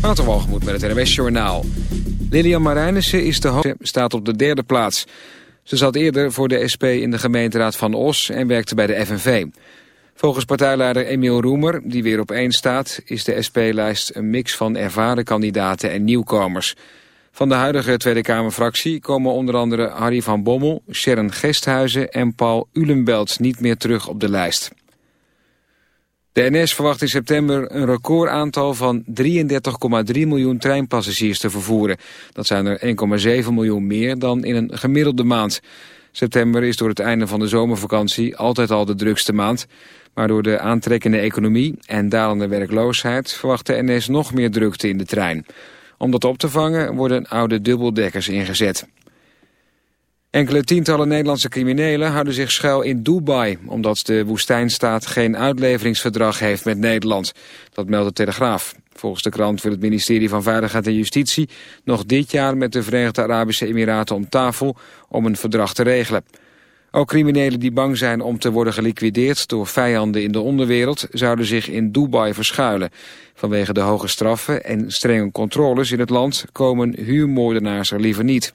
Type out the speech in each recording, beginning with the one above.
Waterwalgemoed met het NWS Journaal. Lilian Marijnissen is de hoogste, staat op de derde plaats. Ze zat eerder voor de SP in de gemeenteraad van Os en werkte bij de FNV. Volgens partijleider Emiel Roemer, die weer op één staat... is de SP-lijst een mix van ervaren kandidaten en nieuwkomers. Van de huidige Tweede Kamerfractie komen onder andere Harry van Bommel... Sharon Gesthuizen en Paul Ulenbelt niet meer terug op de lijst. De NS verwacht in september een recordaantal van 33,3 miljoen treinpassagiers te vervoeren. Dat zijn er 1,7 miljoen meer dan in een gemiddelde maand. September is door het einde van de zomervakantie altijd al de drukste maand. Maar door de aantrekkende economie en dalende werkloosheid verwacht de NS nog meer drukte in de trein. Om dat op te vangen worden oude dubbeldekkers ingezet. Enkele tientallen Nederlandse criminelen houden zich schuil in Dubai... omdat de woestijnstaat geen uitleveringsverdrag heeft met Nederland. Dat meldt de Telegraaf. Volgens de krant wil het ministerie van Veiligheid en Justitie... nog dit jaar met de Verenigde Arabische Emiraten om tafel om een verdrag te regelen. Ook criminelen die bang zijn om te worden geliquideerd door vijanden in de onderwereld... zouden zich in Dubai verschuilen. Vanwege de hoge straffen en strenge controles in het land komen huurmoordenaars er liever niet.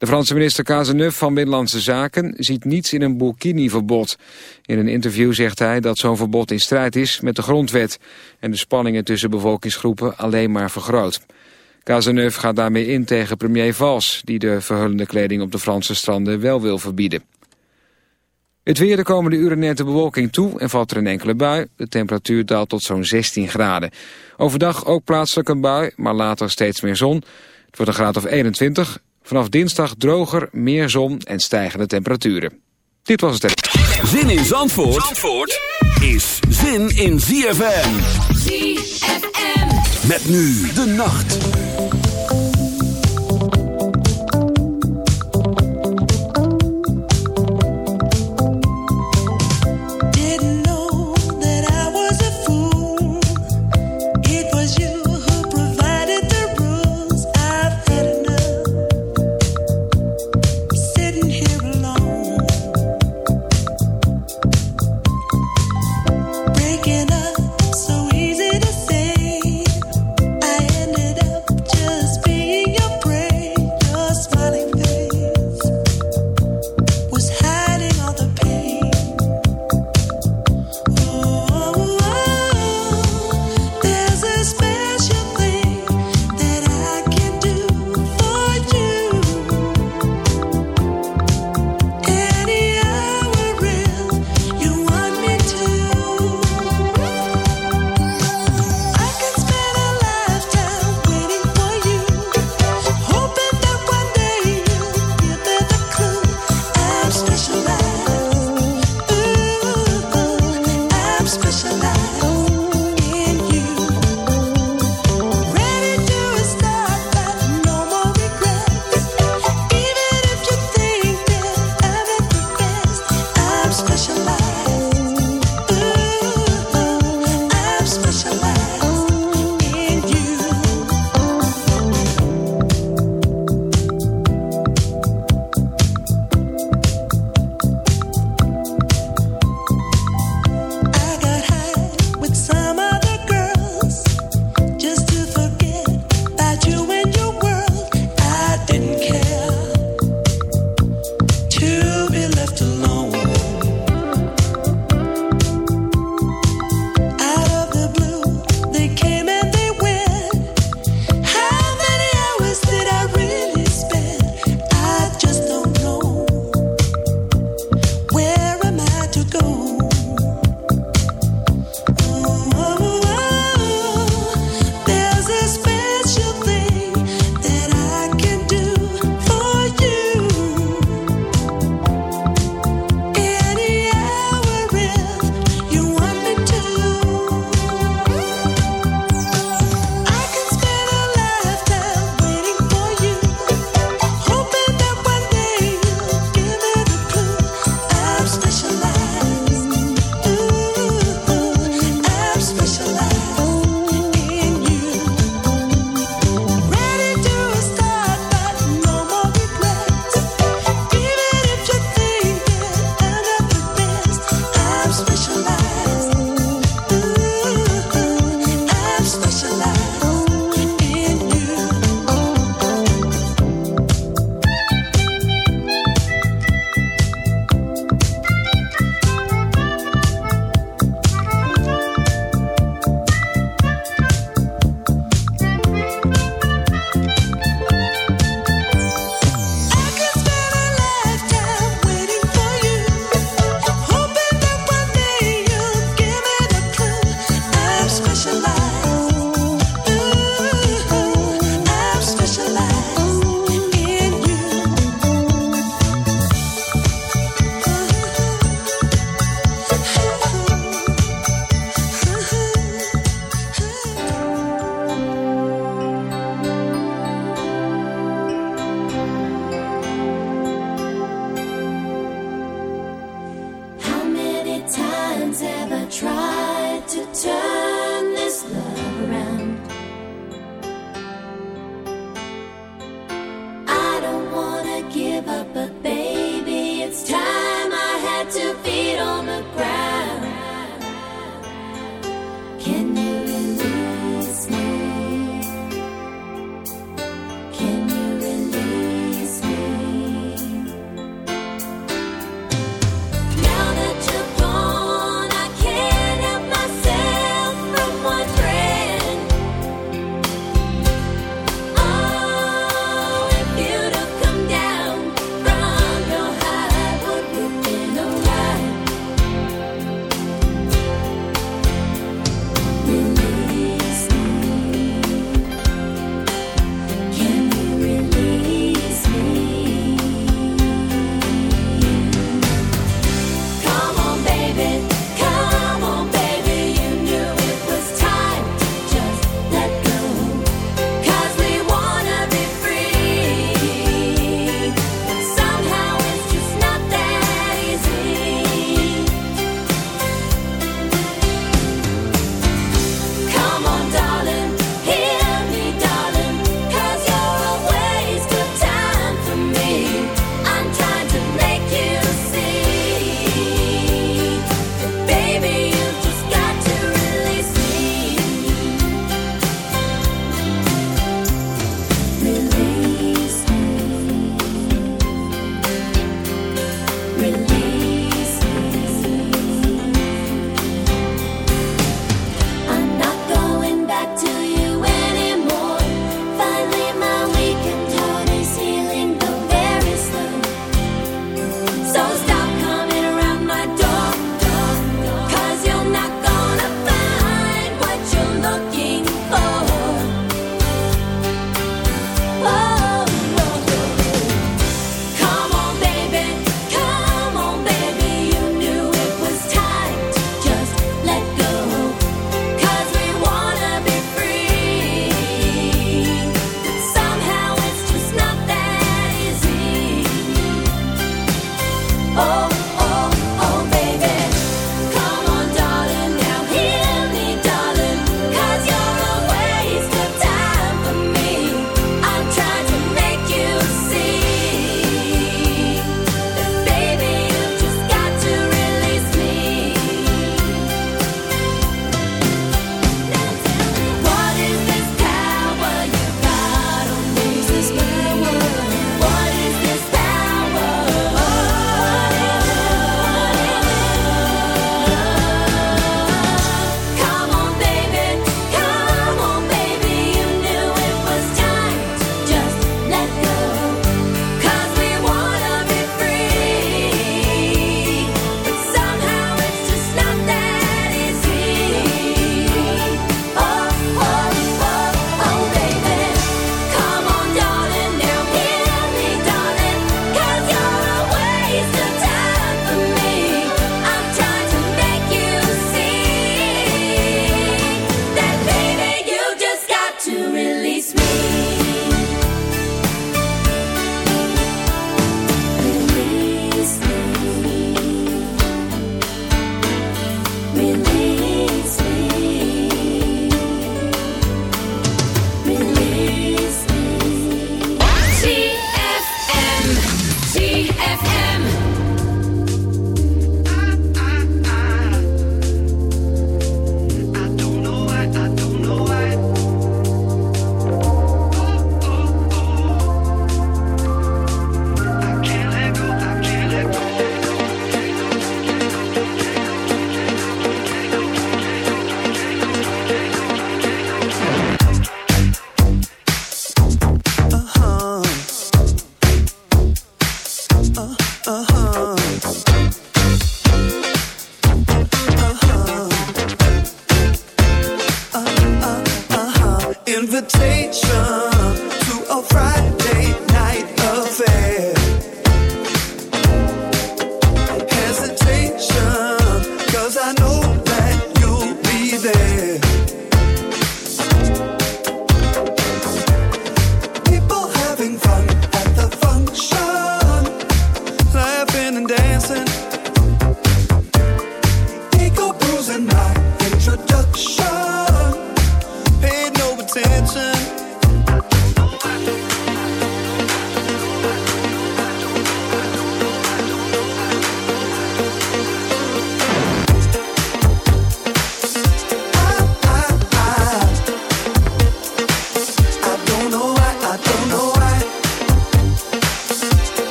De Franse minister Cazeneuve van Binnenlandse Zaken ziet niets in een burkini-verbod. In een interview zegt hij dat zo'n verbod in strijd is met de grondwet... en de spanningen tussen bevolkingsgroepen alleen maar vergroot. Cazeneuve gaat daarmee in tegen premier Valls... die de verhullende kleding op de Franse stranden wel wil verbieden. Het weer de komende uren neemt de bewolking toe en valt er een enkele bui. De temperatuur daalt tot zo'n 16 graden. Overdag ook plaatselijk een bui, maar later steeds meer zon. Het wordt een graad of 21. Vanaf dinsdag droger, meer zon en stijgende temperaturen. Dit was het. Zin in Zandvoort, Zandvoort is zin in ZFM. ZFM. Met nu de nacht.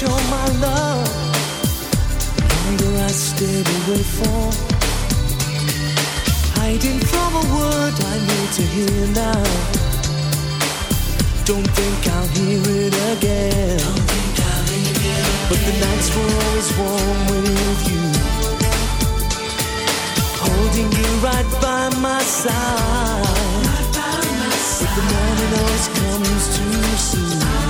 show my love. The longer I stayed away for, hiding from a word I need to hear now. Don't think I'll hear it again. I'll hear it but the nights were always warm with you, holding you right by my side. Right by my side. But the morning always comes too soon.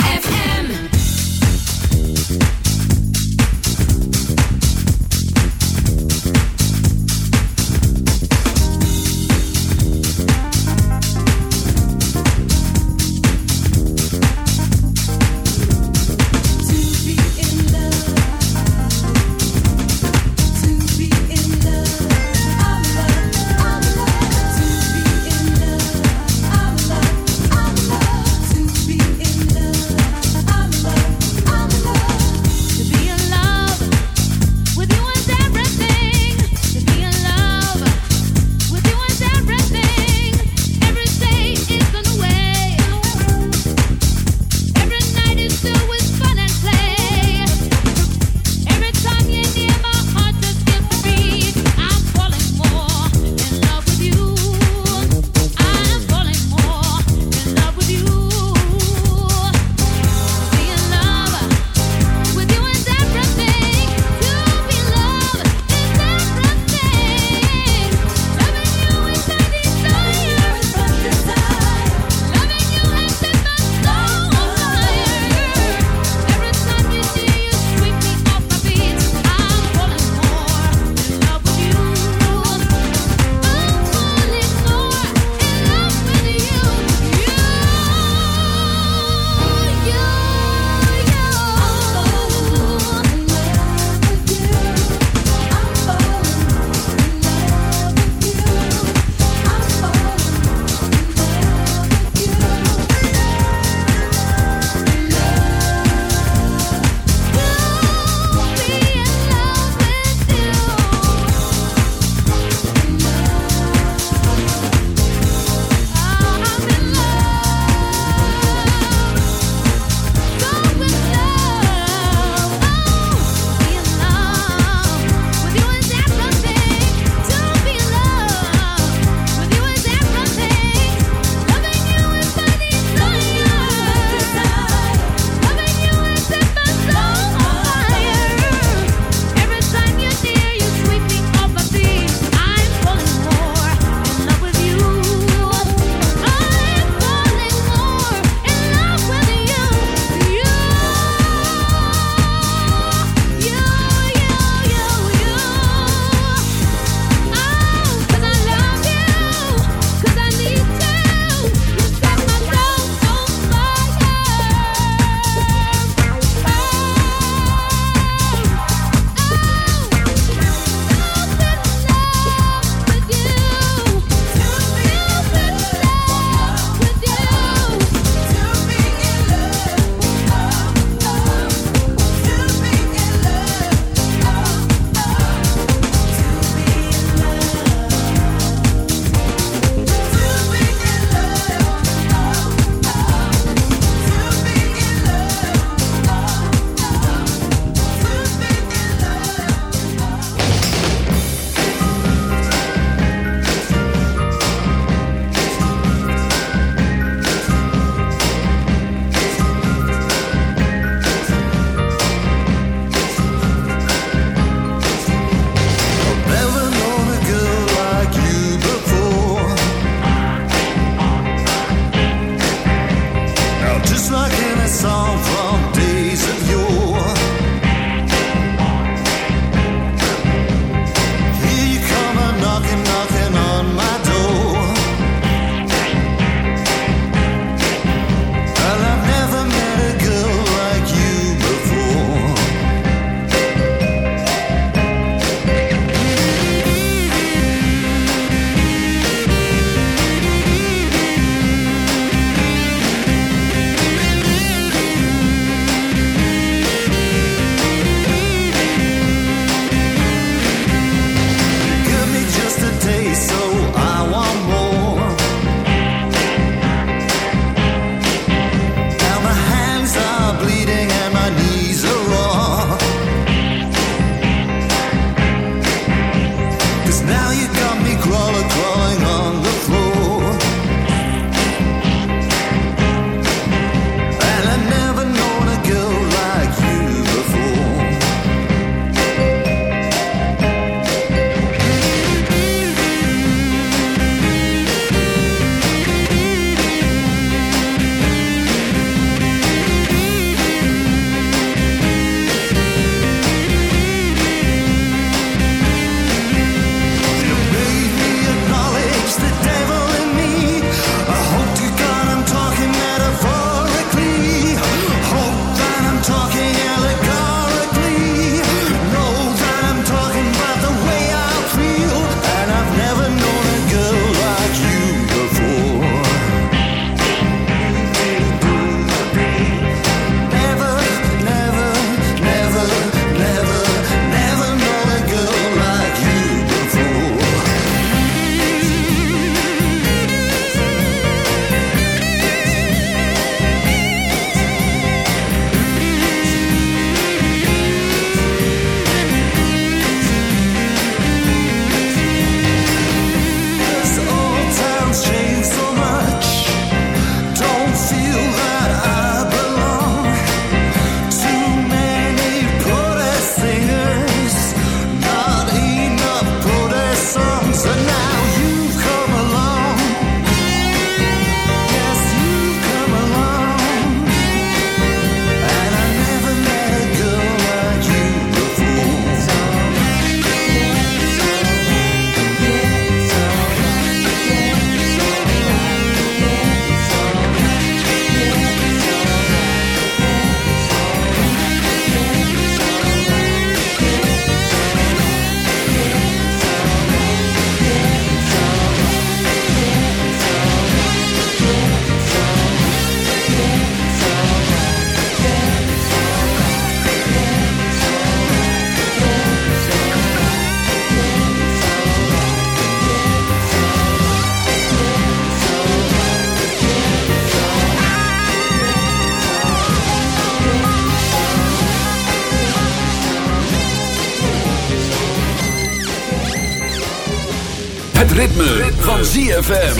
Ritme, ritme. van ZFM.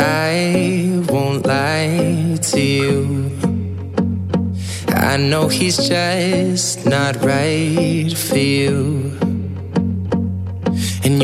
I won't lie to you. I know he's just not right for you.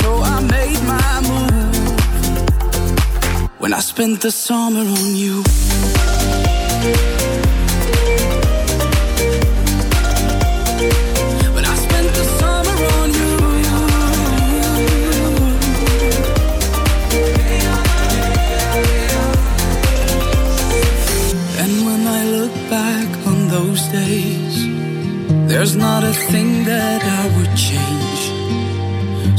so I made my move. When I spent the summer on you.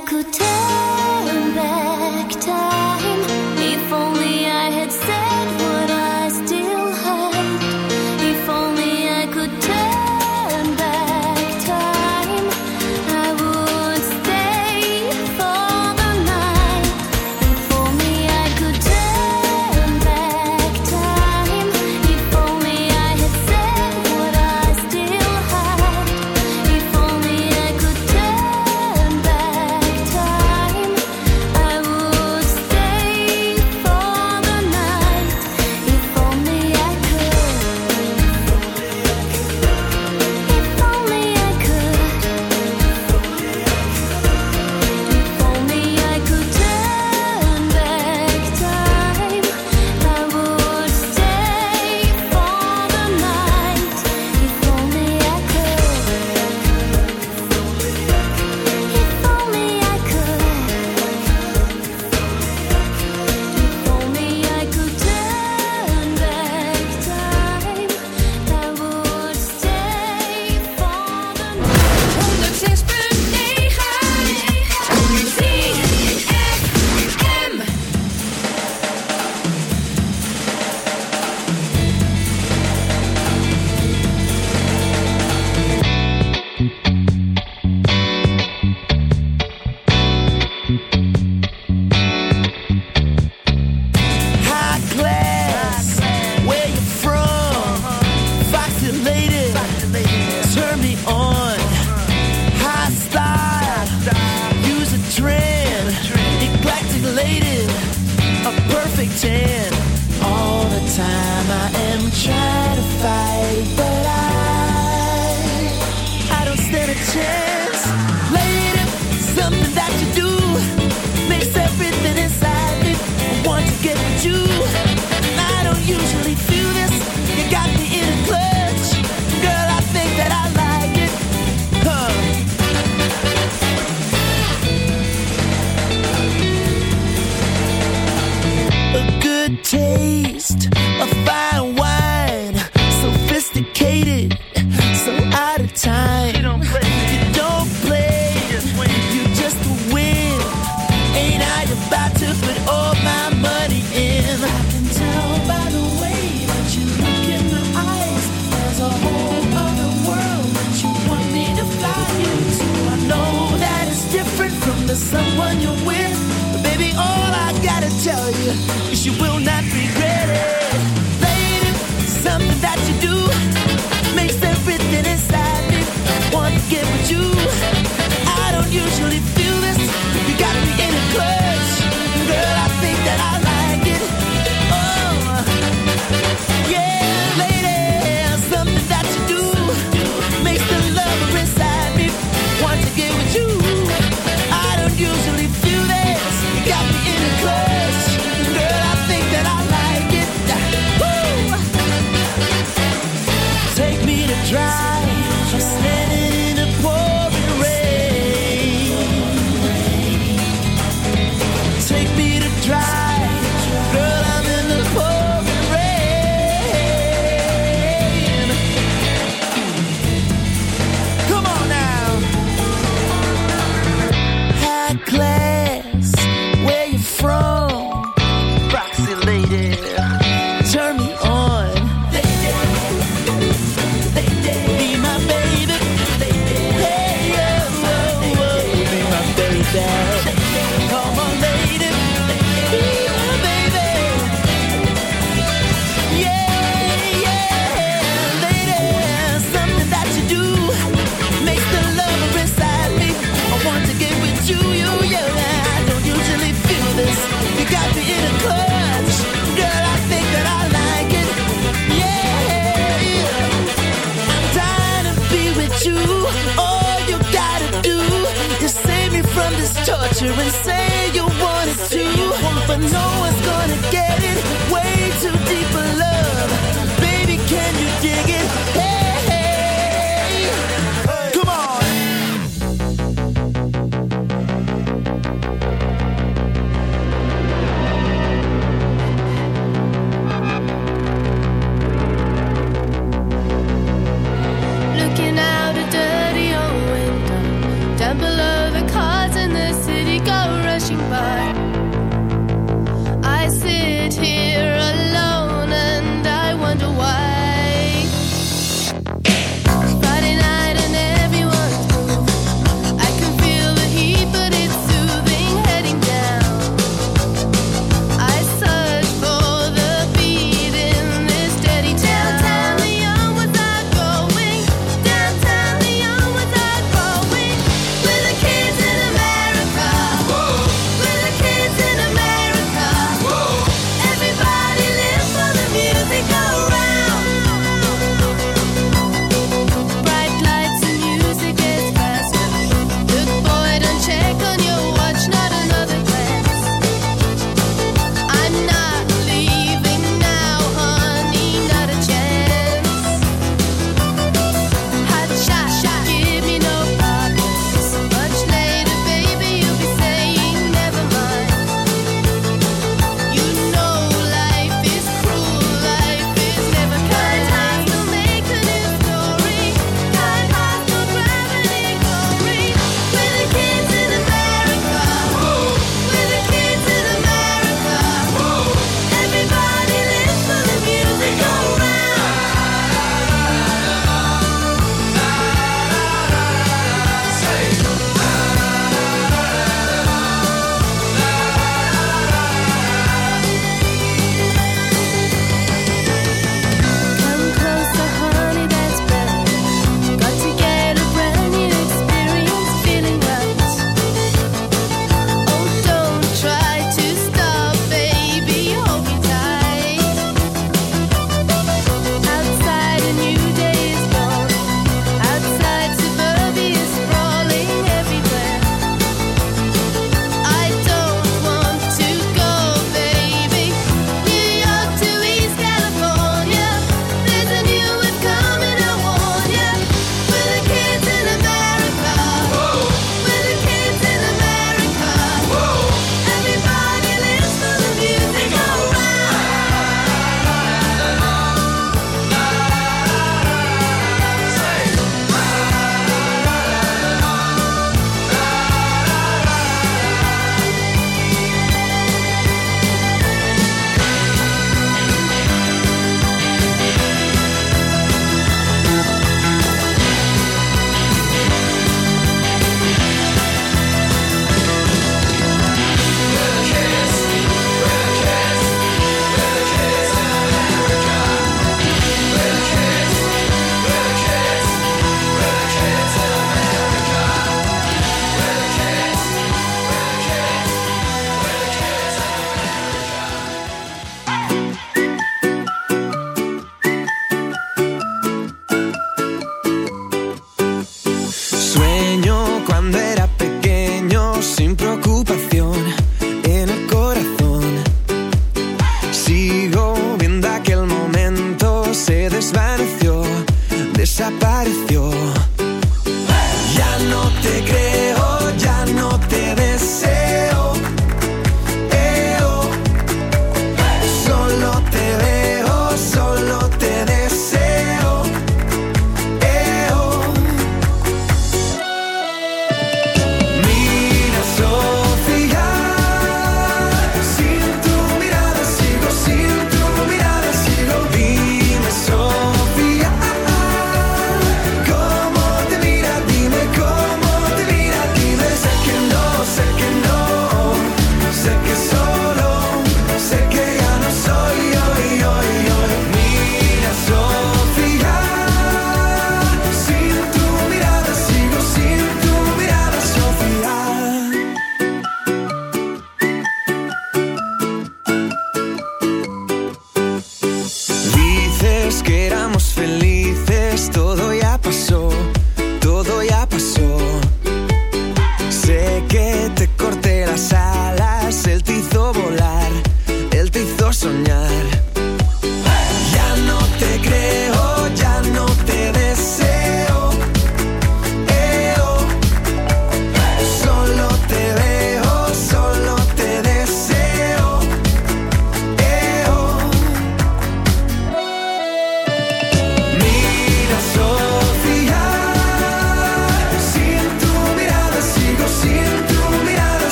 くて